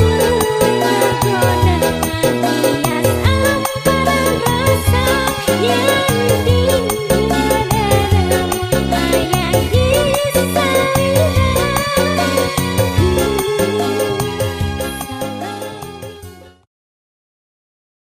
Ooh.